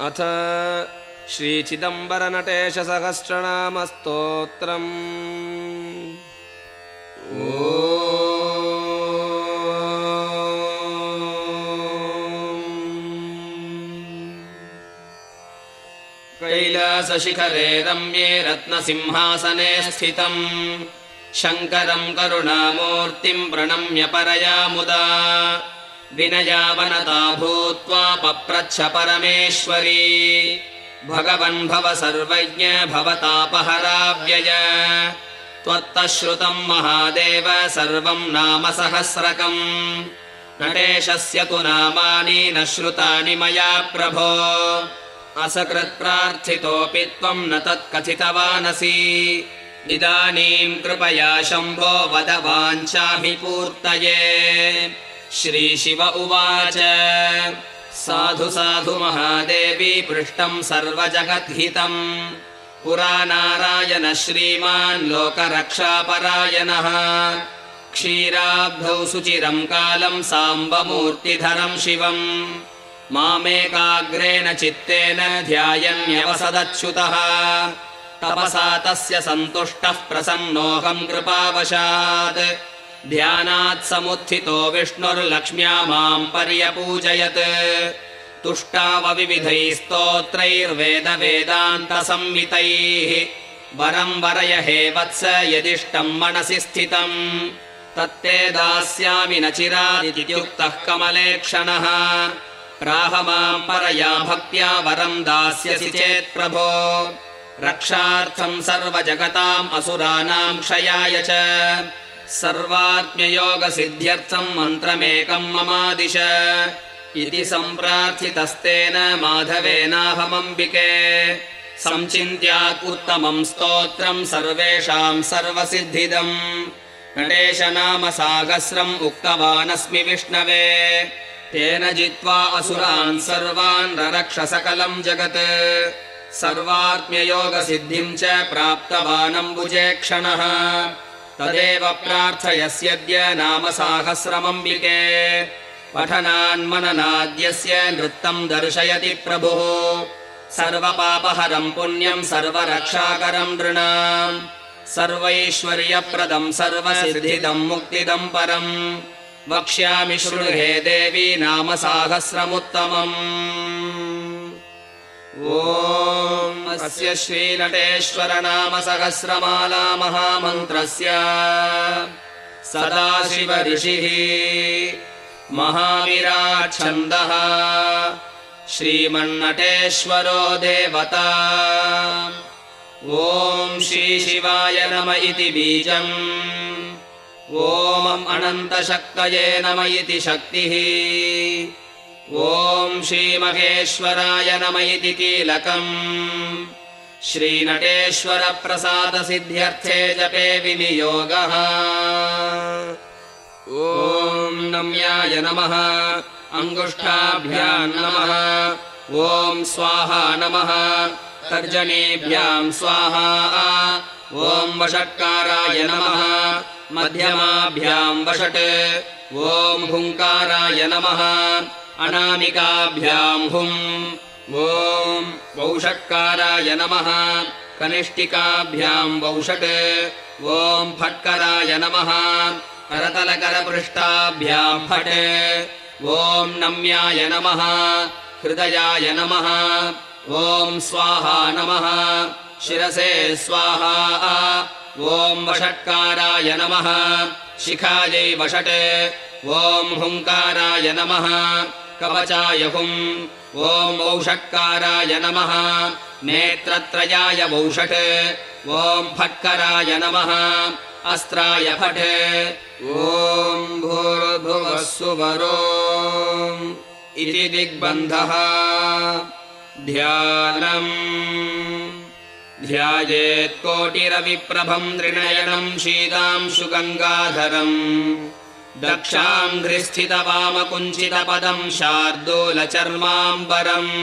अथ श्रीचिदम्बरनटेशसहस्रनामस्तोत्रम्। कैलासशिखरे रम्ये रत्नसिंहासने स्थितम्। शङ्करम् करुणामूर्तिम् प्रणम्य परया मुदा विनयावनता भूत्वा पप्रच्छ परमेश्वरी। भगवन् भव सर्वज्ञ भवतापहराव्यय त्वत्तः श्रुतम् महादेव सर्वम् नाम सहस्रकम्। नटेशस्य तु नामानि न श्रुतानि मया प्रभो। असकृत्प्रार्थितोऽपि त्वम् न तत्कथितवानसि। इदानीम् कृपया शम्भो वद वाञ्छाभिपूर्तये श्रीशिव उवाच। साधु साधु महादेवी पृष्टम् सर्वजगद्हितम् पुरा नारायण श्रीमान् लोकरक्षापरायणः। क्षीराब्धौ सुचिरम् कालम् साम्बमूर्तिधरम् शिवम् मामेकाग्रेण चित्तेन ध्यायन्यवसदच्युतः। तपसा तस्य सन्तुष्टः प्रसन्नोऽहम् कृपावशात् ध्यानात् समुत्थितो विष्णुर्लक्ष्म्या माम् पर्यपूजयत्। तुष्टावविविधैः स्तोत्रैर्वेद वेदान्तसंहितैः वरम् वरय हे वत्स यदिष्टम् मनसि स्थितम्। तत्ते दास्यामि न चिरादित्युक्तः कमलेक्षणः प्राह माम् परया भक्त्या वरम् दास्यसि चेत् प्रभो। रक्षार्थम् सर्वजगताम् असुराणाम् क्षयाय च सर्वात्म्ययोगसिद्ध्यर्थम् मन्त्रमेकम् ममादिश। इति सम्प्रार्थितस्तेन माधवेनाहमम्बिके। सञ्चिन्त्यात् उत्तमम् स्तोत्रम् सर्वेषाम् सर्वसिद्धिदम्। गणेश नाम साहस्रम् उक्तवानस्मि विष्णवे। तेन जित्वा असुरान् सर्वान् ररक्ष सकलम् जगत्। सर्वात्म्ययोगसिद्धिम् च प्राप्तवानम्बुजे क्षणः तदेव प्रार्थयस्यद्य नाम साहस्रमम्बिके। पठनान्मननाद्यस्य नृत्तम् दर्शयति प्रभुः। सर्वपापहरम् पुण्यम् सर्वरक्षाकरम् नृणाम्। सर्वैश्वर्यप्रदम् सर्वसिद्धिदम् मुक्तिदम् परम्। वक्ष्यामि शृणुहे देवी नाम साहस्रमुत्तमम्। ॐ अस्य श्रीनटेश्वर नाम सहस्रमाला महामन्त्रस्य सदाशिव महाविराच्छन्दः। श्रीमन्नटेश्वरो देवता। ॐ श्रीशिवाय नम इति बीजम्। ॐ अनन्तशक्तये नम इति शक्तिः ॐ श्रीमहेश्वराय नम इति कीलकम्। श्रीनटेश्वरप्रसादसिद्ध्यर्थे जपे विनियोगः। ॐ नम्याय नमः। अङ्गुष्ठाभ्याम् नमः। ॐ स्वाहा नमः। तर्जनीभ्याम् स्वाहा। ॐ वषट्काराय नमः। मध्यमाभ्याम् वषट्। ॐ हुङ्काराय नमः अनामिकाभ्याम् हुम् ॐ वौषट्काराय नमः। कनिष्ठिकाभ्याम् वौषट् ॐ फट्कराय नमः। करतलकरपृष्ठाभ्याम् फट् ॐ नम्याय नमः। हृदयाय नमः। ॐ स्वाहा नमः। शिरसे स्वाहा। ॐ वषट्काराय नमः। शिखायै वषट्। ॐ हुङ्काराय नमः कवचाय हुम् ॐ वौषट्काराय नमः। नेत्रत्रयाय वौषट्। ॐ फट्कराय नमः। अस्त्राय फट्। ॐ भूर्भुवः सुवरो इति दिग्बन्धः। ध्यानम्। ध्यायेत्कोटिरविप्रभम् नृणयनम् शीतांशु गङ्गाधरम् दक्षाम् घ्रिस्थितवामकुञ्चितपदम् शार्दूलचर्माम्बरम्।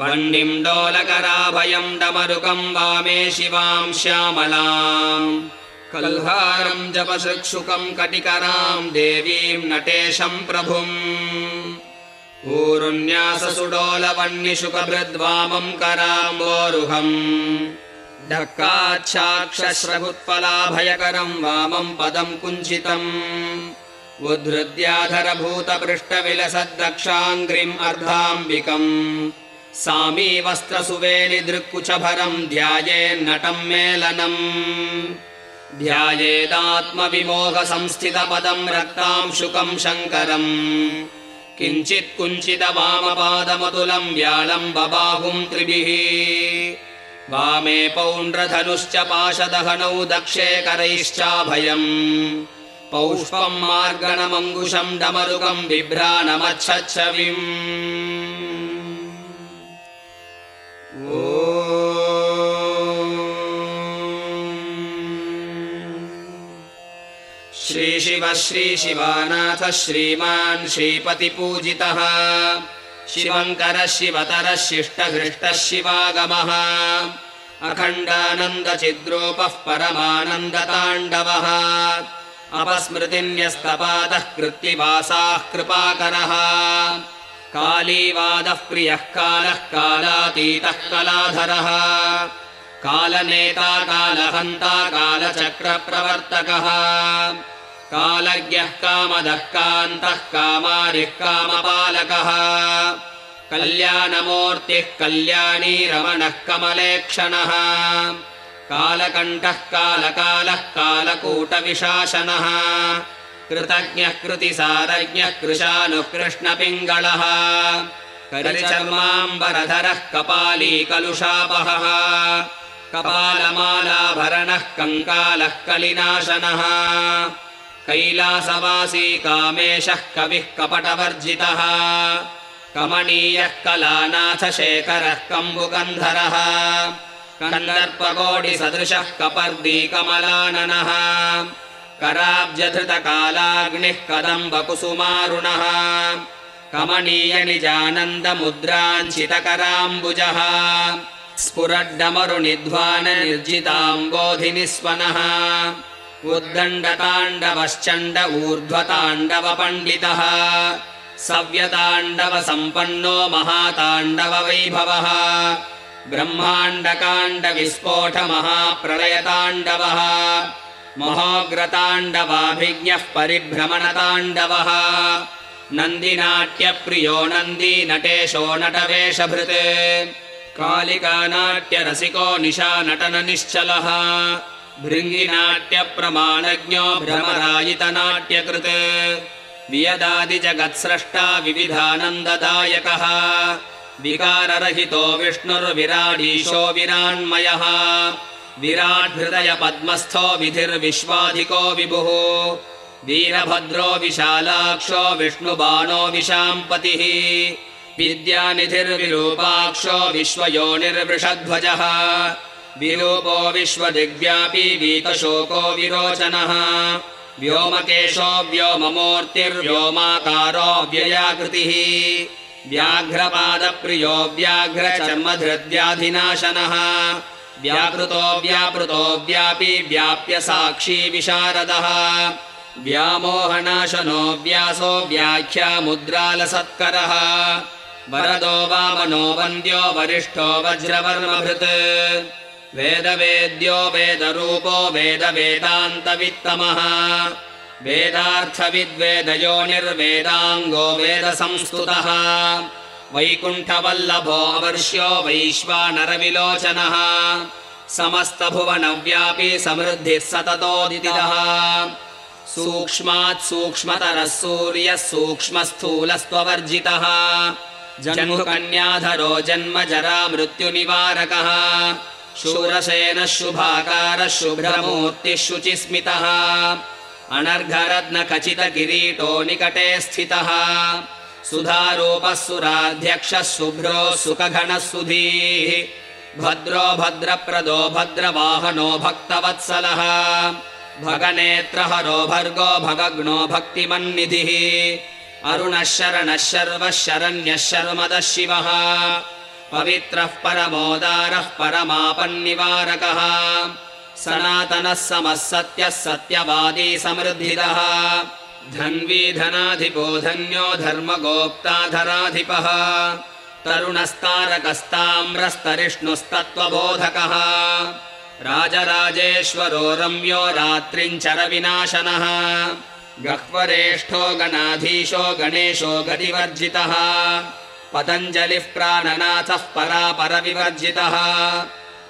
वह्निम् डोलकराभयम् डमरुकम् वामे शिवाम् श्यामलाम्। कल्हारम् जपसृक्षुकम् कटिकराम् देवीम् नटेशम् प्रभुम्। ऊरुन्याससुडोलवह्निशुकभृद्वामम् कराम्बोरुहम् ढक्काच्छाक्षस्रगुत्पलाभयकरम् वामम् पदम् कुञ्चितम् उद्धृत्याधरभूतपृष्ठविलसद्दक्षाङ्घ्रिम् अर्धाम्बिकम् सामी वस्त्रसुवेलिदृक्कुचभरम् ध्यायेन्नटम् मेलनम् ध्यायेदात्मविमोहसंस्थितपदम् रक्तांशुकम् शङ्करम् किञ्चित् कुञ्चितवामपादमतुलम् व्यालम् बबाहुम् त्रिभिः वामे पौण्ड्रधनुश्च पाशदहनौ दक्षे करैश्चाभयम्। पौष्पम् मार्गणमङ्कुशम् डमरुकम् बिभ्राणमच्छच्छविम् श्रीशिव श्रीशिवानाथ श्रीमान् श्रीपतिपूजितः शिवङ्करः शिवतरः शिष्टहृष्टः शिवागमः अखण्डानन्दचिद्रूपः परमानन्दताण्डवः। अपस्मृतिन्यस्तपादः कृत्तिवासाः कृपाकरः। कालीवादः प्रियः कालः कालातीतः कलाधरः। कालनेता कालहन्ता कालचक्रप्रवर्तकः कालज्ञः कामदः कान्तः कामारिः कामपालकः। कल्याणमूर्तिः कल्याणी रमणः कमलेक्षणः। कालकण्ठः कालकालः कालकूटविशासनः। कृतज्ञः कृतिसारज्ञः कृशानुः कृष्णपिङ्गळः करिचर्माम्बरधरः कपाली कलुषापहः कपालमालाभरणः कङ्कालः कलिनाशनः कैलासवासी कामेशः कविः कपटवर्जितः कमनीयः कलानाथशेखरः कम्बुगन्धरः कन्दर्पकोटिसदृशः कपर्दी कमलाननः कराब्जधृतकालाग्निः कदम्बकुसुमारुणः कमनीयनिजानन्दमुद्राञ्चितकराम्बुजः स्फुरड्डमरुनिध्वाननिर्जिताम्बोधिनिस्वनः उद्दण्डताण्डवश्चण्ड ऊर्ध्वताण्डवपण्डितः। सव्यताण्डवसम्पन्नो महाताण्डववैभवः। ब्रह्माण्डकाण्डविस्फोटमहाप्रलयताण्डवः। महोग्रताण्डवाभिज्ञः परिभ्रमणताण्डवः। नन्दिनाट्यप्रियो नन्दी नटेशो नटवेशभृत्। कालिकानाट्यरसिको निशा नटन निश्चलः भृङ्गिनाट्यप्रमाणज्ञो भ्रमरायितनाट्यकृत् वियदादिजगत्स्रष्टा विविधानन्ददायकः। विकाररहितो विष्णुर्विराडीशो विराण्मयः पद्मस्थो विधिर्विश्वाधिको विभुः। वीरभद्रो विशालाक्षो विष्णुबाणो विशाम्पतिः। विद्यानिधिर्विरूपाक्षो विश्वयोनिर्वृषध्वजः विरूपो विश्वदिग्व्यापी वीतशोको विरोचनः। व्योमकेशो व्योममूर्तिर्व्योमाकारो व्ययाकृतिः। व्याघ्रपादप्रियो व्याघ्रचर्मधृद्याधिनाशनः व्याकृतो व्यापृतो व्यापी व्याप्य साक्षी विशारदः। व्यामोहनाशनो व्यासो व्याख्यामुद्रालसत्करः वरदो वामनो वन्द्यो वरिष्ठो वज्रवर्मभृत् वेदवेद्यो वेदरूपो वेदवेदान्तवित्तमः। वेदार्थविद्वेदयोनिर्वेदाङ्गो वेदसंस्तुतः। वैकुण्ठवल्लभो अवर्ष्यो वैश्वानरविलोचनः। समस्तभुवनव्यापी समृद्धिः सततोदितिः। सूक्ष्मात् सूक्ष्मतरः सूर्यः सूक्ष्मस्थूलस्त्ववर्जितः। जन्मुकन्याधरो जन्म जरा मृत्युनिवारकः शूरसेनः शुभाकारः शुभ्रमूर्तिः शुचिस्मितः। अनर्घरत्नखचितकिरीटो निकटे स्थितः। सुधारूपः सुराध्यक्षः शुभ्रो सुखघनः सुधीः। भद्रो भद्रप्रदो भद्रवाहनो भक्तवत्सलः। भगनेत्रहरो भर्गो भगग्नो भक्तिमन्निधिः। अरुणः शरणः शर्वः शरण्यः शर्मदः शिवः पवित्रः परमोदारः परमापन्निवारकः। सनातनः समः सत्यः सत्यवादी समृद्धिदः धन्वी धनाधिपो धन्यो धर्मगोप्ताधराधिपः। तरुणस्तारकस्ताम्रस्तरिष्णुस्तत्त्वबोधकः। राजराजेश्वरो रम्यो रात्रिञ्चरविनाशनः। गह्वरेष्ठो गणाधीशो गणेशो गतिवर्जितः पतञ्जलिः प्राणनाथः परापरविवर्जितः।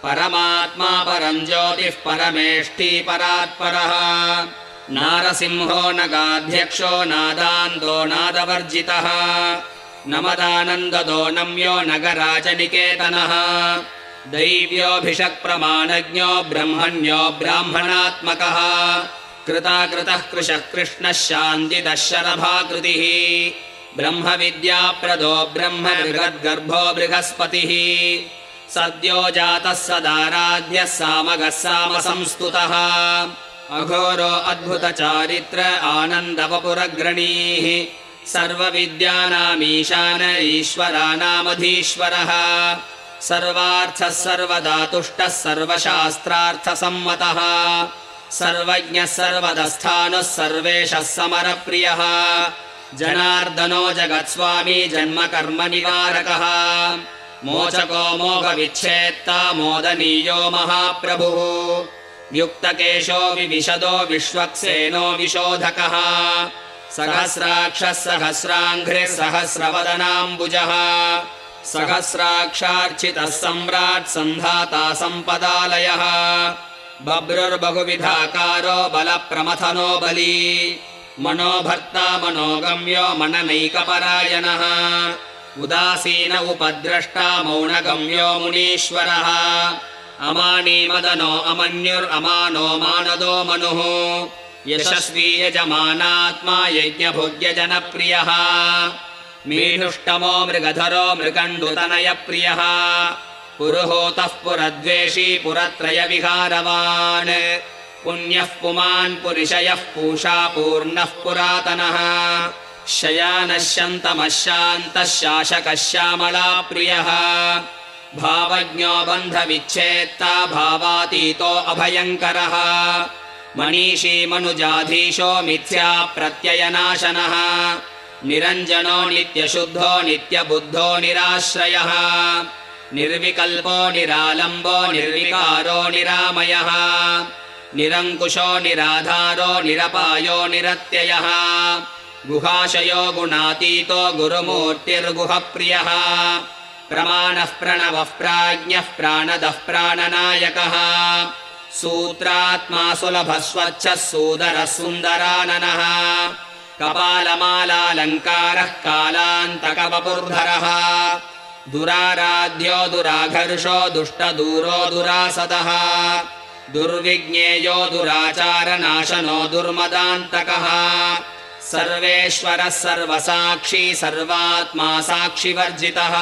परमात्मा परम् ज्योतिः परमेष्ठी परात्परः। नारसिंहो नगाध्यक्षो नादान्तो नादवर्जितः। नमदानन्ददो नम्यो नगराजनिकेतनः। दैव्योऽभिषक्प्रमाणज्ञो ब्रह्मण्यो ब्राह्मणात्मकः। कृताकृतः कृशः कृष्णः शान्तिदः शरभाकृतिः ब्रह्मविद्याप्रदो ब्रह्म बृहद्गर्भो बृहस्पतिः। सद्यो जातः सदाराध्यः सामगः सामसंस्तुतः। अघोरो अद्भुतचारित्र आनन्दवपुरग्रणीः। सर्वविद्यानामीशान ईश्वरानामधीश्वरः। सर्वार्थः सर्वदातुष्टः सर्वशास्त्रार्थसम्मतः। सर्वज्ञः सर्वदस्थानुः सर्वेशः समरप्रियः जनार्दनो जगत्स्वामी जन्म कर्म निवारकः मोचको मोघविच्छेत्ता मोदनीयो महाप्रभुः। युक्तकेशो विविशदो विश्वक्सेनो विशोधकः। सहस्राक्षः सहस्राङ्घ्रिः सहस्रवदनाम्बुजः। सहस्राक्षार्चितः सम्राट् सन्धाता सम्पदालयः। बभ्रुर्बहुविधाकारो बलप्रमथनो बली मनोभर्ता मनोगम्यो मननैकपरायणः। उदासीन उपद्रष्टा मौनगम्यो मुनीश्वरः। अमानीमदनो अमन्युरमानो मानदो मनुः। यशस्वी यजमानात्मा यज्ञभोग्यजनप्रियः। मीनुष्टमो मृगधरो मृगण्डुतनयप्रियः। पुरुहूतः पुरद्वेषी पुरत्रयविहारवान् पुण्यः पुमान् पुरिशयः पूषा पूर्णः पुरातनः। शयानश्यन्तमः शान्तः शासकः श्यामला प्रियः। भावज्ञो बन्धविच्छेत्ता भावातीतो अभयङ्करः। मनीषी मनुजाधीशो मिथ्या प्रत्ययनाशनः। निरञ्जनो नित्यशुद्धो नित्यबुद्धो निराश्रयः। निर्विकल्पो निरालम्बो निर्विकारो निरामयः निरङ्कुशो निराधारो निरपायो निरत्ययः। गुहाशयो गुणातीतो गुरुमूर्तिर्गुहप्रियः। प्रमाणः प्रणवः प्राज्ञः प्राणदः प्राणनायकः। सूत्रात्मा सुलभः स्वच्छः सूदरः सुन्दराननः। कपालमालालङ्कारः कालान्तकवपुर्धरः। दुराराध्यो दुराघर्षो दुष्टदूरो दुरासदः दुर्विज्ञेयो दुराचारनाशनो दुर्मदान्तकः सर्वेश्वरः सर्वसाक्षी सर्वात्मा साक्षिवर्जितः।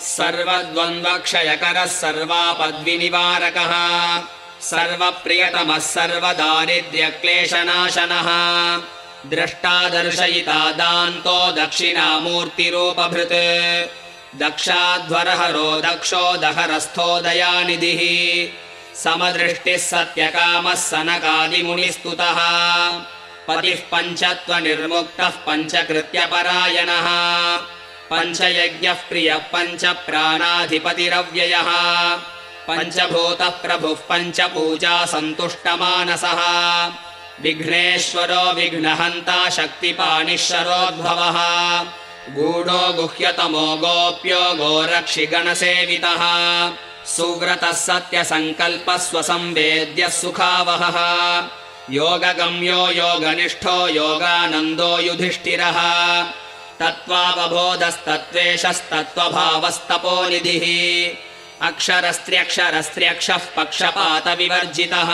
सर्वद्वन्द्वक्षयकरः सर्वापद्विनिवारकः। सर्वप्रियतमः सर्वदारिद्र्यक्लेशनाशनः। द्रष्टादर्शयिता दान्तो दक्षिणामूर्तिरूपभृत्। दक्षाध्वरहरो दक्षो दहरस्थो दयानिधिः समदृष्टिः सत्यकामः सनकादिमुनिस्तुतः। पतिः पञ्चत्वनिर्मुक्तः पञ्चकृत्यपरायणः। पञ्चयज्ञः प्रियः पञ्च प्राणाधिपतिरव्ययः पञ्चभूतः प्रभुः पञ्चपूजा सन्तुष्टमानसः। विघ्नेश्वरो विघ्नहन्ता शक्तिपाणिश्वरोद्भवः गूढो गुह्यतमो गोप्यो गोरक्षिगणसेवितः सुव्रतः सत्यसङ्कल्पः स्वसंवेद्यः सुखावहः। योगगम्यो योगनिष्ठो योगानन्दो युधिष्ठिरः। तत्त्वावबोधस्तत्त्वेषस्तत्त्वभावस्तपोनिधिः अक्षरस्त्र्यक्षरस्त्र्यक्षः पक्षपातविवर्जितः।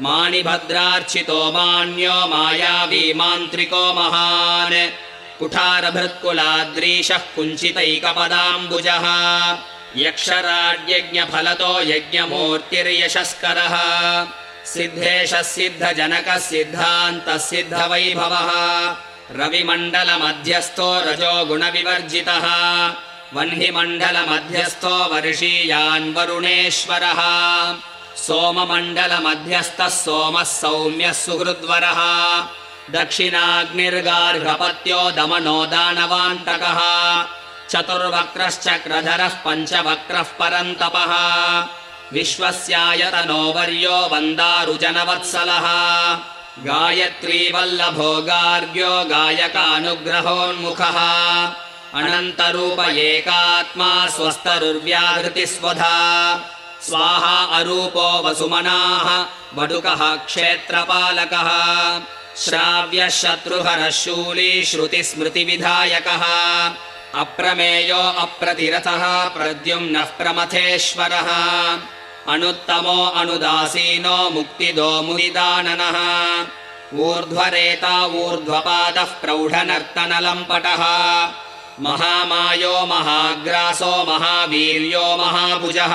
माणिभद्रार्चितो मान्यो मायावी मान्त्रिको महान्। कुठारभृत्कुलाद्रीशः कुञ्चितैकपदाम्बुजः यक्षराड्यज्ञफलतो यज्ञमूर्तिर्यशस्करः। सिद्धेशः सिद्धजनकः सिद्धान्तः सिद्धवैभवः रविमण्डलमध्यस्थो रजो गुणविवर्जितः। वह्निमण्डलमध्यस्थो वर्षीयान् वरुणेश्वरः सोममण्डलमध्यस्थः सोमः सौम्यः सुहृद्वरः। दक्षिणाग्निर्गार्हपत्यो दमनो दानवान्तकः चतुर्वक्त्रश्चक्रधरः पञ्चवक्त्रः परन्तपः। विश्वस्यायतनो वर्यो वन्दारुजनवत्सलः। गायत्री वल्लभो गार्ग्यो गायकानुग्रहोन्मुखः। अनन्तरूप एकात्मा स्वस्तरुर्व्याहृतिस्वधा। स्वाहा अरूपो वसुमनाः वटुकः क्षेत्रपालकः। श्राव्यः शत्रुहरः शूली श्रुतिस्मृतिविधायकः अप्रमेयो अप्रतिरथः प्रद्युम्नः प्रमथेश्वरः। अनुत्तमो अनुदासीनो मुक्तिदो मुनिदाननः। ऊर्ध्वरेता ऊर्ध्वपादः प्रौढनर्तनलम्पटः। महामायो महाग्रासो महावीर्यो महाभुजः।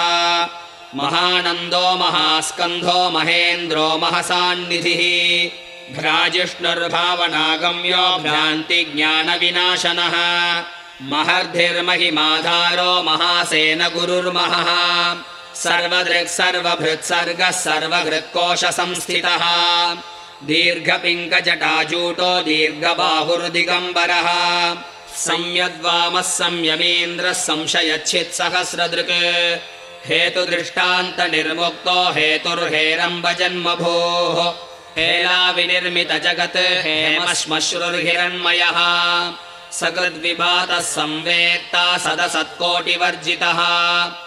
महानन्दो महास्कन्धो महेन्द्रो महसान्निधिः। भ्राजिष्णुर्भावनागम्यो भ्रान्तिज्ञानविनाशनः महर्धिर्महिमाधारो महासेन गुरुर्महः सर्वभृत्सर्गः सर्वहृत्कोश संस्थितः दीर्घपिङ्गजटाजूटो दीर्घबाहुर्दिगम्बरः। संयद्वामः संयमेन्द्रः संशयच्छित्सहस्रदृक् हेतुदृष्टान्तनिर्मुक्तो हेतुर्हेरम्बजन्मभोः। हेलाविनिर्मितजगत् हेमश्मश्रुर्हिरण्मयः सकृद्विभातः संवेत्ता सदसत्कोटिवर्जितः।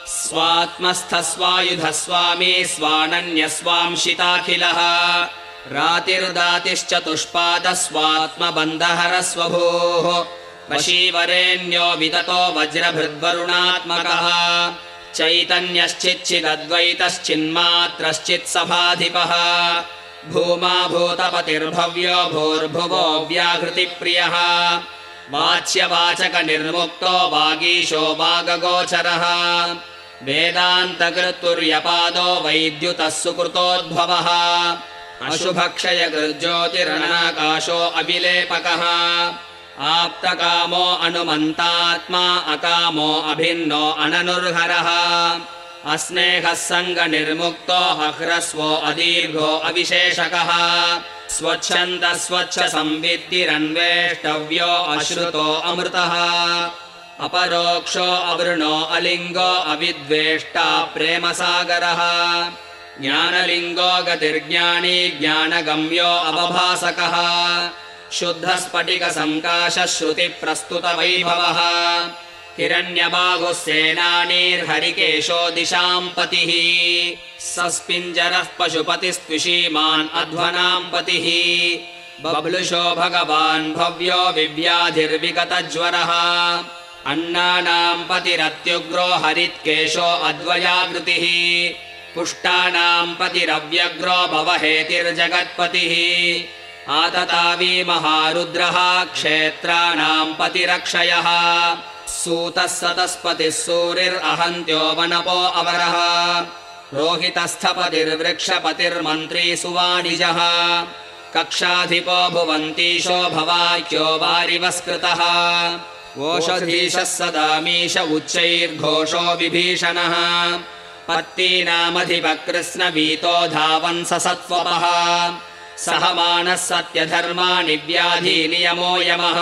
स्वात्मस्थस्वायुधः स्वामी स्वानन्यस्वांशिताखिलः। रातिर्दातिश्चतुष्पादः स्वात्मबन्धहर स्वभोः वशीवरेण्यो विततो वज्रभृद्वरुणात्मकः। चैतन्यश्चिच्चिदद्वैतश्चिन्मात्रश्चित्सभाधिपः भूमा भूतपतिर्भव्यो भूर्भुवो व्याहृतिप्रियः वाच्यवाचकनिर्मुक्तो वागीशो वागगोचरः वेदान्तकृत्तुर्यपादो वैद्युतः सुकृतोद्भवः। अशुभक्षयकृज्योतिरणाकाशो अभिलेपकः। आप्तकामो अनुमन्तात्मा अकामो अभिन्नो अननुर्हरः। अस्नेहः सङ्गनिर्मुक्तो हह्रस्वो अदीर्घो अविशेषकः स्वच्छन्दः स्वच्छ संविद्धिरन्वेष्टव्यो अश्रुतो अमृतः। अपरोक्षो अवृणो अलिङ्गो अविद्वेष्टा प्रेमसागरः। ज्ञानलिङ्गो गतिर्ज्ञानी ज्ञानगम्यो अवभासकः। शुद्धस्फटिकसङ्काशः श्रुतिप्रस्तुतवैभवः हिरण्यबाहुः सेनानीर्हरिकेशो दिशाम् पतिः सस्पिञ्जरः पशुपतिस्त्विषीमान् अध्वनाम् पतिः बब्लुषो भगवान् भव्यो विव्याधिर्विगतज्वरः। अन्नानाम् पतिरत्युग्रो हरित्केशो अद्वयाकृतिः। पुष्टानाम् पतिरव्यग्रो भवहेतिर्जगत्पतिः। आततावी महारुद्रः क्षेत्राणाम् पतिरक्षयः सूतः सतस्पतिः सूरिरहन्त्यो वनपो अवरः रोहितस्थपतिर्वृक्षपतिर्मन्त्री सुवाणिजः कक्षाधिपो भुवन्तीशो भवाख्यो वारिवस्कृतः। ओषधीशः सदामीश उच्चैर्घोषो विभीषणः। पत्तीनामधिपकृत्स्नवीतो धावन् स सत्त्वपः सह मानः सत्यधर्माणि व्याधिनियमो यमः।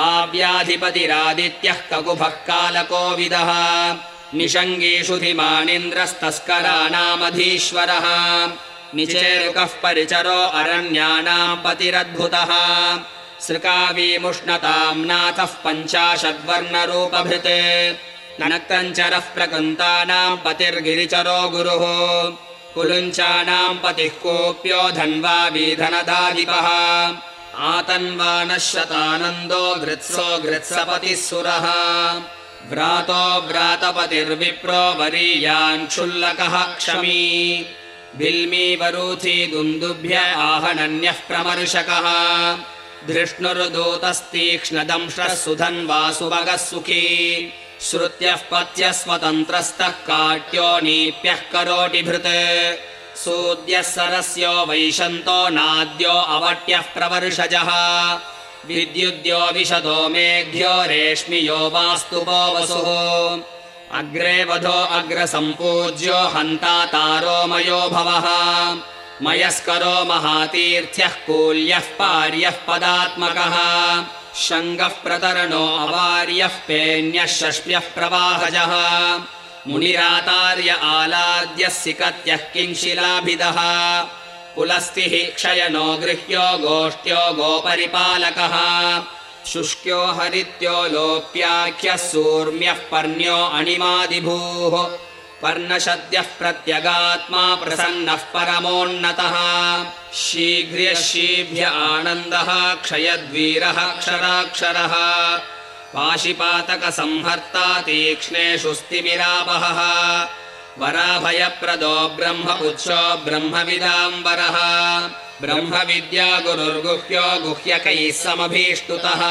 आव्याधिपतिरादित्यः ककुभः कालकोविदः निषङ्गीषु धिमानिन्द्रस्तस्कराणामधीश्वरः निचेरुकः परिचरो अरण्यानाम् पतिरद्भुतः। सृकावीमुष्णताम् नाथः पञ्चाशद्वर्णरूपभृत्। नक्तञ्चरः प्रकृन्तानाम् पतिर्गिरिचरो गुरुः। कुलुञ्चानाम् पतिः कोऽप्यो धन्वा धनदाधिपः आतन्वानः शतानन्दो घृत्सो घृत्सपतिः सुरः व्रातो व्रातपतिर्विप्रो वरीयान् क्षुल्लकः क्षमी वरूथी दुन्दुभ्य आहनन्यः प्रमर्शकः। धृष्णुर्दूतस्तीक्ष्णदंशः सुधन्वासुभगः सुखी। श्रुत्यः पत्यः स्वतन्त्रस्तः काट्यो नीप्यः करोटिभृत्। सूद्यः सरस्यो वैशन्तो नाद्यो अवट्यः प्रवर्षजः विद्युद्यो विशदो मेघ्यो रेश्मियो वास्तुवो वसुः अग्रे वधो अग्रसम्पूज्यो हन्ता तारोमयो भवः। मयस्करो महातीर्थ्यः कूल्यः पार्यः पदात्मकः। शङ्गः प्रतरणो अवार्यः पेन्यः षष्प्यः प्रवाहजः। मुनिरातार्य आलाद्यः सिकत्यः किङ्शिलाभिदः पुलस्तिः क्षयनो गृह्यो गोष्ठ्यो गोपरिपालकः। शुष्क्यो हरित्यो लोप्याख्यः सूर्म्यः पर्ण्यो अणिमादिभूः। पर्णशद्यः प्रत्यगात्मा प्रसन्नः परमोन्नतः। शीघ्र्यशीभ्य आनन्दः क्षयद्वीरः क्षराक्षरः। पाशिपातकसंहर्ता तीक्ष्णेषु स्तिमिरापहः वराभयप्रदो ब्रह्मपुच्छो ब्रह्मविदाम्बरः ब्रह्मविद्या गुरुर्गुह्यो गुह्यकैः समभीष्टुतः।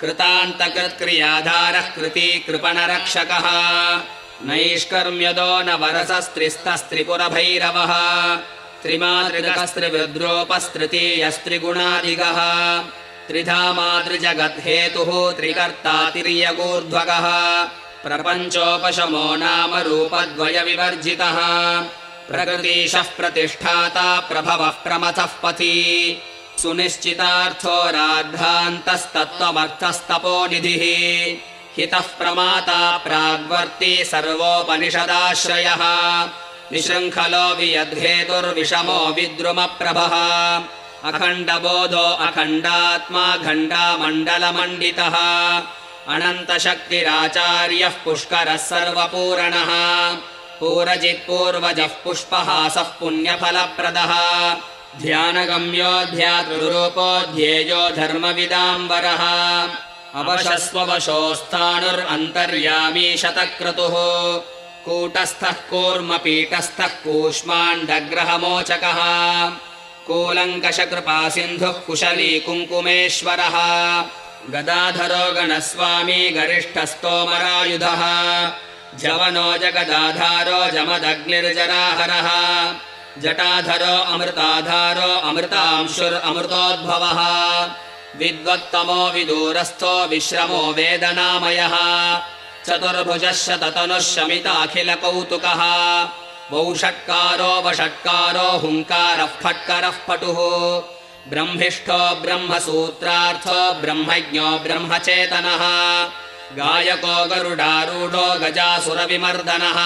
कृतान्तकृत्क्रियाधारः कृती कृपणरक्षकः। नैष्कर्म्यदो न वरसस्त्रिस्तस्त्रिपुरभैरवः। त्रिमातृगस्त्रिविद्रोपस्तृतीयस्त्रिगुणादिगः त्रिधामातृजगद्धेतुः त्रिकर्ता तिर्यगूर्ध्वगः प्रपञ्चोपशमो नाम रूपद्वयविवर्जितः। प्रकृतीशः प्रतिष्ठाता प्रभवः प्रमथः पथी। सुनिश्चितार्थो राद्धान्तस्तत्त्वमर्थस्तपोनिधिः हितः प्रमाता प्राग्वर्ती सर्वोपनिषदाश्रयः। विशृङ्खलो वियद्धेतुर्विषमो विद्रुमप्रभः। अखण्डबोधो अखण्डात्मा घण्टामण्डलमण्डितः अनन्तशक्तिराचार्यः पुष्करः सर्वपूरणः। पूरजित्पूर्वजः पुष्पहासः पुण्यफलप्रदः। ध्यानगम्यो ध्यातृरूपो ध्येयो धर्मविदाम्बरः। अवशस्ववशोस्थाणुरन्तर्यामी शतक्रतुः। कूटस्थः कूर्मपीठस्थः कूष्माण्डग्रहमोचकः। कूलङ्कषकृपासिन्धुः कुशली कुङ्कुमेश्वरः गदाधरो गणस्वामी गरिष्ठस्तोमरायुधः जवनो जगदाधारो जमदग्निर्जराहरः जटाधरो अमृताधारो अमृतांशुरमृतोद्भवः विद्वत्तमो विदूरस्थो विश्रमो वेदनामयः चतुर्भुजः शततनुः शमिताखिलकौतुकः वौषट्कारो वषट्कारो हुङ्कारः फट्करः पटुः ब्रह्मिष्ठो ब्रह्मसूत्रार्थो ब्रह्मज्ञो ब्रह्मचेतनः गायको गरुडारूढो गजासुरविमर्दनः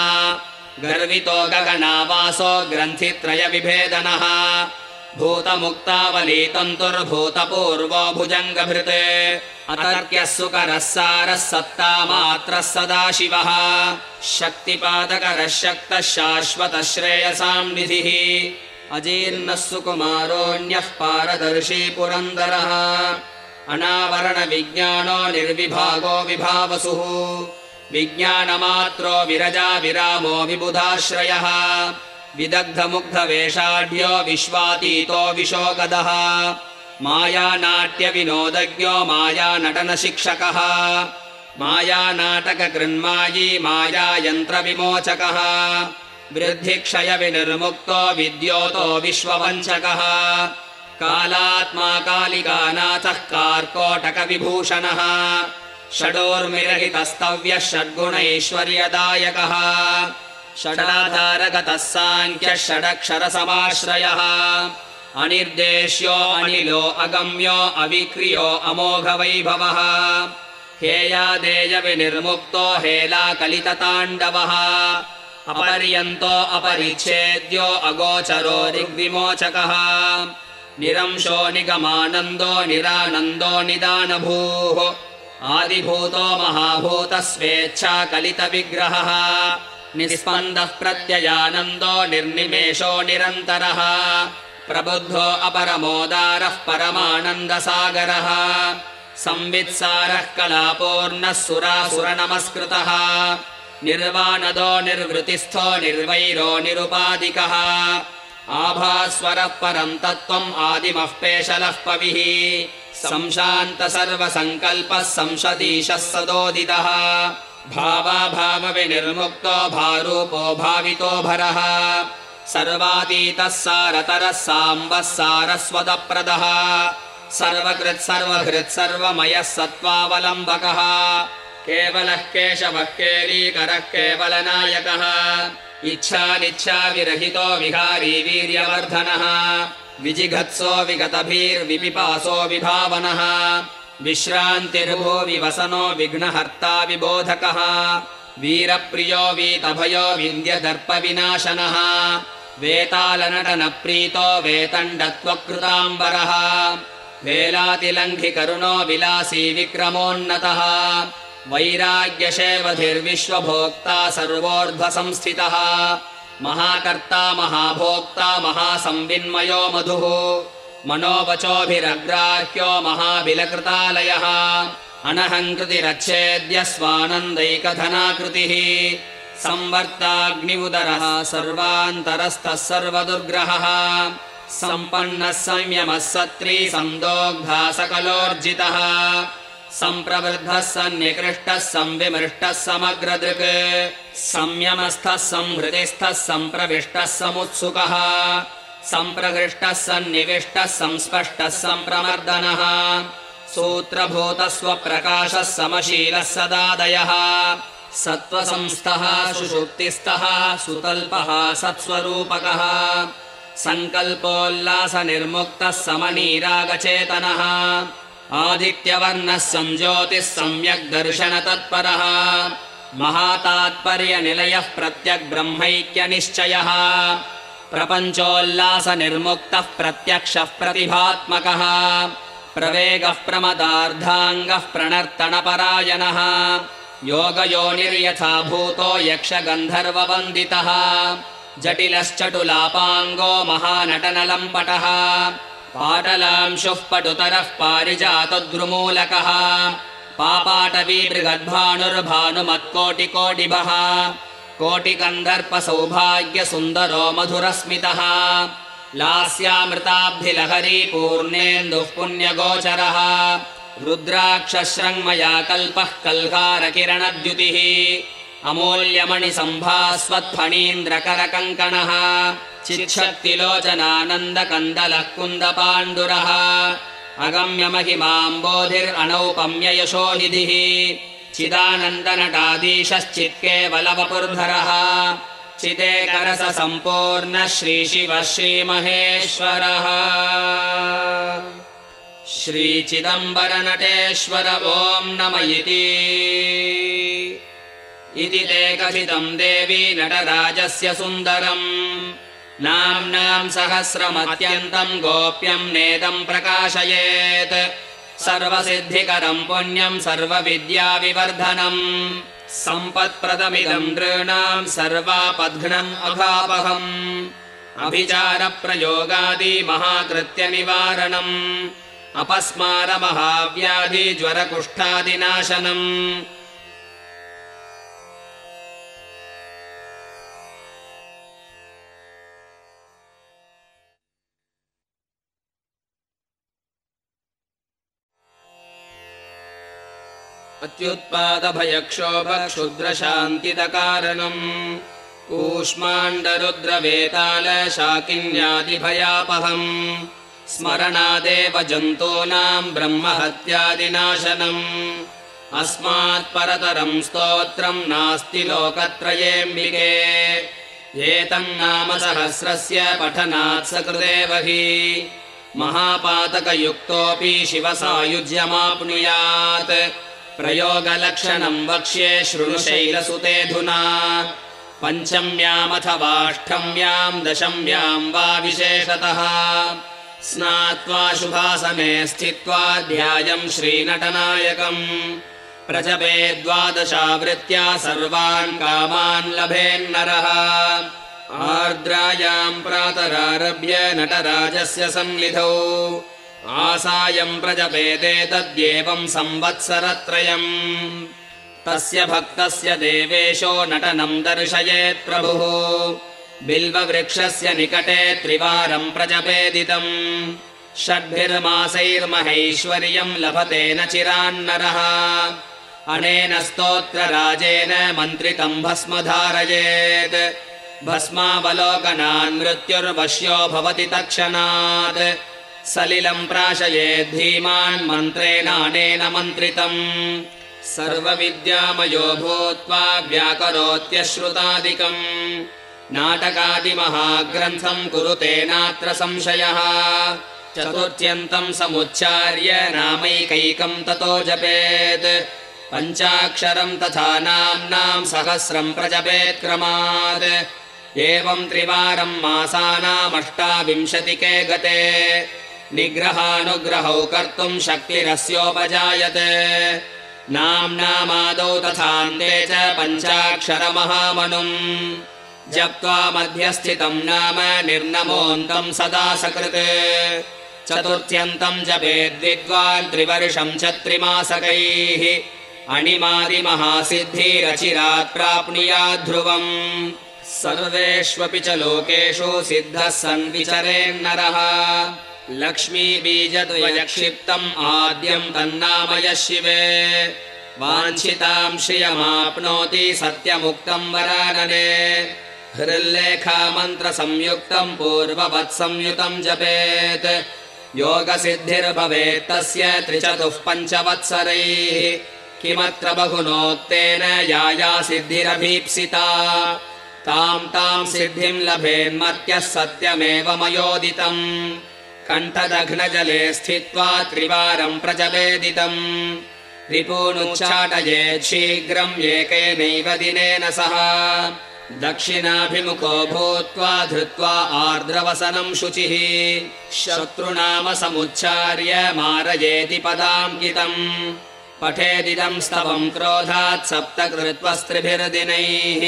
गर्वितो गगनावासो ग्रन्थित्रयविभेदनः भूतमुक्तावलीतन्तुर्भूतपूर्वो भुजङ्गभृते अतर्क्यः सुकरः सारः सत्तामात्रः सदाशिवः शक्तिपादकरः शक्तः शाश्वतः श्रेयसाम् निधिः अजीर्णः सुकुमारोऽन्यः पारदर्शी पुरन्दरः। अनावरणविज्ञानो निर्विभागो विभावसुः। विज्ञानमात्रो विरजा विरामो विबुधाश्रयः। विदग्धमुग्धवेषाढ्यो विश्वातीतो विशोगदः। मायानाट्यविनोदज्ञो मायानटनशिक्षकः। मायानाटककृन्मायी मायायन्त्रविमोचकः वृद्धिक्षयविनिर्मुक्तो विद्योतो विश्ववञ्चकः। कालात्मा कालिकानाथः कार्कोटकविभूषणः। षडोर्मिरहितस्तव्यः षड्गुणैश्वर्यदायकः। षडाधारगतः साङ्ख्यः षडक्षरसमाश्रयः। अनिर्देश्यो अनिलो अगम्यो अविक्रियो अमोघवैभवः। हेयादेयविनिर्मुक्तो हेलाकलितताण्डवः अपर्यन्तो अपरिच्छेद्यो अगोचरो ऋग्विमोचकः। निरंशो निगमानन्दो निरानन्दो निदानभूः। आदिभूतो महाभूतः स्वेच्छाकलितविग्रहः निस्पन्दः प्रत्ययानन्दो निर्निमेषो निरन्तरः। प्रबुद्धो अपरमोदारः परमानन्दसागरः। संवित्सारः कलापूर्णः सुरासुरनमस्कृतः निर्वाणदो निर्वृतिस्थो निर्वैरो निरुपादिकः। आभास्वरः परम् तत्त्वम् आदिमः पेशलः पविः। संशान्त सर्वसङ्कल्पः संशदीशः सदोदितः। भावाभावविनिर्मुक्तो भारूपो भावितो भरः। सर्वातीतः सारतरः साम्बः सारस्वतप्रदः सर्वकृत् सर्वहृत् सर्वमयः सत्त्वावलम्बकः केवलः केशवः केलीकरः केवलनायकः। इच्छानिच्छाविरहितो विहारी वीर्यवर्धनः। विजिघत्सो विगतभिर्विपिपासो विभावनः। विश्रान्तिर्भो विवसनो विघ्नहर्ता विबोधकः। वीरप्रियो वीतभयो विन्द्यदर्पविनाशनः। वेतालनटनप्रीतो वेतण्डत्वकृताम्बरः। वेलातिलङ्घिकरुणो विलासी विक्रमोन्नतः वैराग्यशेवधिर्विश्वभोक्ता सर्वोर्ध्वसंस्थितः। महाकर्ता महाभोक्ता महासंविन्मयो मधुः। मनोवचोभिरग्राह्यो महाबिलकृतालयः अनहङ्कृतिरच्छेद्य स्वानन्दैकधनाकृतिः। संवर्ताग्नि उदरः सर्वान्तरस्थः सर्वदुर्ग्रहः। सम्पन्नः संयमः सत्री सन्दोग्धा सकलोर्जितः सम्प्रवृद्धः सन्निकृष्टः संविमृष्टः समग्रदृक्। संयमस्थः संहृतिस्थः सम्प्रविष्टः समुत्सुकः। सम्प्रकृष्टः सन्निविष्टः संस्पष्टः सम्प्रमर्दनः सूत्रभूतः स्वप्रकाशः समशीलः सदादयः। सत्त्वसंस्थः सुषुप्तिस्थः सुतल्पः सत्स्वरूपकः। सङ्कल्पोल्लासनिर्मुक्तः समनीरागचेतनः आदित्यवर्णः संज्योतिः सम्यग् दर्शनतत्परः। महातात्पर्यनिलयः प्रत्यग्ब्रह्मैक्यनिश्चयः। प्रपञ्चोल्लासनिर्मुक्तः प्रत्यक्षः प्रतिभात्मकः। प्रवेगः प्रमदार्धाङ्गः प्रणर्तनपरायणः। योगयोनिर्यथा भूतो यक्षगन्धर्ववन्दितः। जटिलश्चटुलापाङ्गो महानटनलम्पटः पाटलांशुः पटुतरः पारिजातद्रुमूलकः। पापाटवी बृहद्भानुर्भानुमत्कोटिकोटिभः कोटिकन्दर्पसौभाग्यसुन्दरो मधुरस्मितः लास्यामृताब्धिलहरी पूर्णेन्दुः पुण्यगोचरः। रुद्राक्षशृङ्मया कल्पः कल्कारकिरणद्युतिः अमूल्यमणिसम्भास्वत्फणीन्द्रकरकङ्कणः चिच्छक्तिलोचनानन्दकन्दलः कुन्दपाण्डुरः अगम्यमहिमाम्बोधिरनौपम्ययशोनिधिः चिदानन्दनटाधीशश्चित्केवलवपुर्धरः चिदेकरस सम्पूर्ण श्रीशिव श्रीमहेश्वरः श्रीचिदम्बरनटेश्वर ॐ नम इति ते कथितम् देवी नटराजस्य सुन्दरम्। नाम्नाम् सहस्रमत्यन्तम् गोप्यम् नेदम् प्रकाशयेत्। सर्वसिद्धिकरम् पुण्यम् सर्वविद्याविवर्धनम्। सम्पत्प्रदमिदम् नृणाम् सर्वापद्घ्नम् अभापहम् अभिचारप्रयोगादि महाकृत्यनिवारणम् अत्युत्पादभयक्षोभक्षुद्रशान्तिदकारणम् कूष्माण्डरुद्रवेतालशाकिन्यादिभयापहम् स्मरणादेव जन्तूनाम् ब्रह्महत्यादिनाशनम्। अस्मात्परतरम् स्तोत्रम् नास्ति लोकत्रयेऽम्बिके एतन्नाम सहस्रस्य पठनात् सकृदेव हि महापातकयुक्तोऽपि शिवसायुज्यमाप्नुयात् प्रयोगलक्षणम् वक्ष्ये शृणुशैलसुतेऽधुना पञ्चम्यामथवाष्टम्याम् दशम्याम् वा विशेषतः। स्नात्वा शुभासने स्थित्वा ध्यायम् श्रीनटनायकम्। प्रजपे द्वादशावृत्त्या सर्वान् कामान् लभेन्नरः। आर्द्रायाम् प्रातरारभ्य नटराजस्य सन्निधौ आसायम् प्रजपेते तद्येवम् संवत्सरत्रयम्। तस्य भक्तस्य देवेशो नटनम् दर्शयेत् प्रभुः। बिल्ववृक्षस्य निकटे त्रिवारम् प्रजपेदितम्। षड्भिर्मासैर्महैश्वर्यम् लभते न चिरान्नरः। अनेन स्तोत्रराजेन मन्त्रितम् भस्म धारयेत् भस्मावलोकनान् मृत्युर्वश्यो भवति तत्क्षणात् सलिलम् प्राशयेद्धीमान् मन्त्रेणानेन मन्त्रितम्। सर्वविद्यामयो भूत्वा व्याकरोत्यश्रुतादिकम्। नाटकादिमहाग्रन्थम् कुरुते नात्र संशयः। चतुर्थ्यन्तम् समुच्चार्य नामैकैकम् ततो जपेत्। पञ्चाक्षरम् तथा नाम्नाम् सहस्रम् प्रजपेत् क्रमात्। एवम् त्रिवारम् मासानामष्टाविंशतिके गते निग्रहानुग्रहौ कर्तुम् शक्तिरस्योपजायते। नाम्नामादौ तथान्ते च पञ्चाक्षरमहामनुम्। जप्त्वा मध्यस्थितम् नाम निर्नमोऽन्तम् सदा सकृत् चतुर्थ्यन्तम् जपेद्विद्वान् त्रिवर्षम् च त्रिमासकैः। अणिमादिमहासिद्धिरचिरात् प्राप्नुयात् ध्रुवम् सर्वेष्वपि च लोकेषु सिद्धः सन् विचरेन्नरः लक्ष्मीबीजद्वयक्षिप्तम् आद्यम् तन्नामयः शिवे। वाञ्छिताम् श्रियमाप्नोति सत्यमुक्तम् वरानने। हृल्लेखामन्त्रसंयुक्तम् पूर्ववत्संयुतम् जपेत्। योगसिद्धिर्भवेत् तस्य त्रिचतुः पञ्चवत्सरैः। किमत्र बहुनोक्तेन या या सिद्धिरभीप्सिता। ताम् ताम् सिद्धिम् लभेन्मत्यः सत्यमेव मयोदितम् कण्ठदघ्नजले स्थित्वा त्रिवारम् प्रजवेदितम्। रिपूनुच्चाटयेत् शीघ्रम् एकेनैव दिनेन सह। दक्षिणाभिमुखो भूत्वा धृत्वा आर्द्रवसनम् शुचिः। शत्रुनाम समुच्चार्य मारयेति पदाङ्कितम्। पठेदिदम् स्तवम् क्रोधात् सप्त कृत्वस्त्रिभिर्दिनैः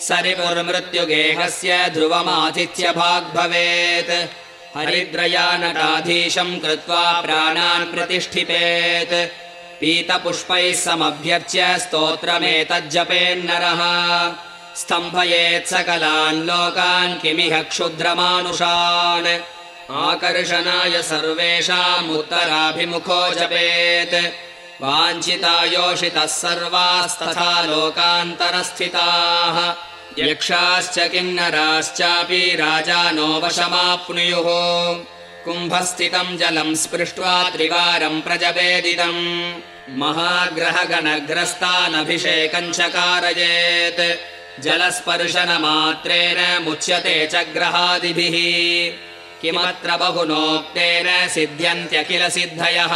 सरिपुर्मृत्युगेहस्य ध्रुवमातिथ्यभाग् भवेत् हरिद्रया कृत्वा प्राणान् प्रतिष्ठिपेत्। पीतपुष्पैः समभ्यर्च्य स्तोत्रमेतज्जपेन्नरः। स्तम्भयेत् सकलान् लोकान् किमिह क्षुद्रमानुषान्। आकर्षणाय सर्वेषामुत्तराभिमुखो जपेत्। वाञ्छिता योषितः सर्वास्तथा लोकान्तरस्थिताः यक्षाश्च किन्नराश्चापि राजानो वशमाप्नुयुः। कुम्भस्थितम् जलम् स्पृष्ट्वा त्रिवारम् प्रजवेदितम् महाग्रहगणग्रस्तानभिषेकम् च कारयेत् जलस्पर्शनमात्रेण मुच्यते च ग्रहादिभिः। किमत्र बहुनोक्तेन सिद्ध्यन्त्यखिल सिद्धयः।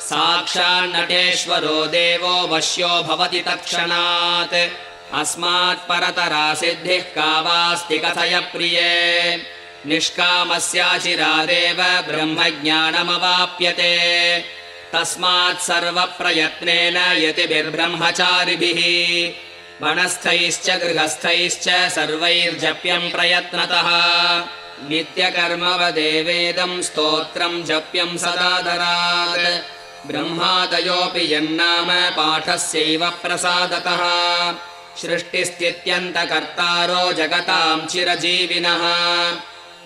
साक्षान्नटेश्वरो देवो वश्यो भवति तत्क्षणात् अस्मात् परतरा सिद्धिः का वास्ति कथय प्रिये। निष्कामस्याचिरादेव ब्रह्मज्ञानमवाप्यते। तस्मात् सर्वप्रयत्नेन यतिभिर्ब्रह्मचारिभिः। वनस्थैश्च गृहस्थैश्च सर्वैर्जप्यम् प्रयत्नतः। नित्यकर्मवदेवेदम् स्तोत्रम् जप्यम् सदादरात्। ब्रह्मादयोऽपि यन्नाम पाठस्यैव प्रसादतः सृष्टिस्थित्यन्तकर्तारो जगताम् चिरजीविनः।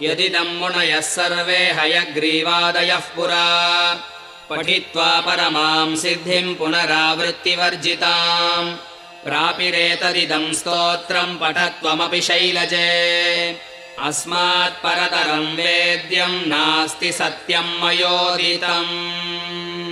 यदिदम् मुनयः सर्वे हयग्रीवादयः पुरा। पठित्वा परमाम् सिद्धिम् पुनरावृत्तिवर्जिताम्। प्रापिरेतदिदम् स्तोत्रम् पठत्वमपि शैलजे। अस्मात् परतरम् वेद्यम् नास्ति सत्यम् मयोदितम्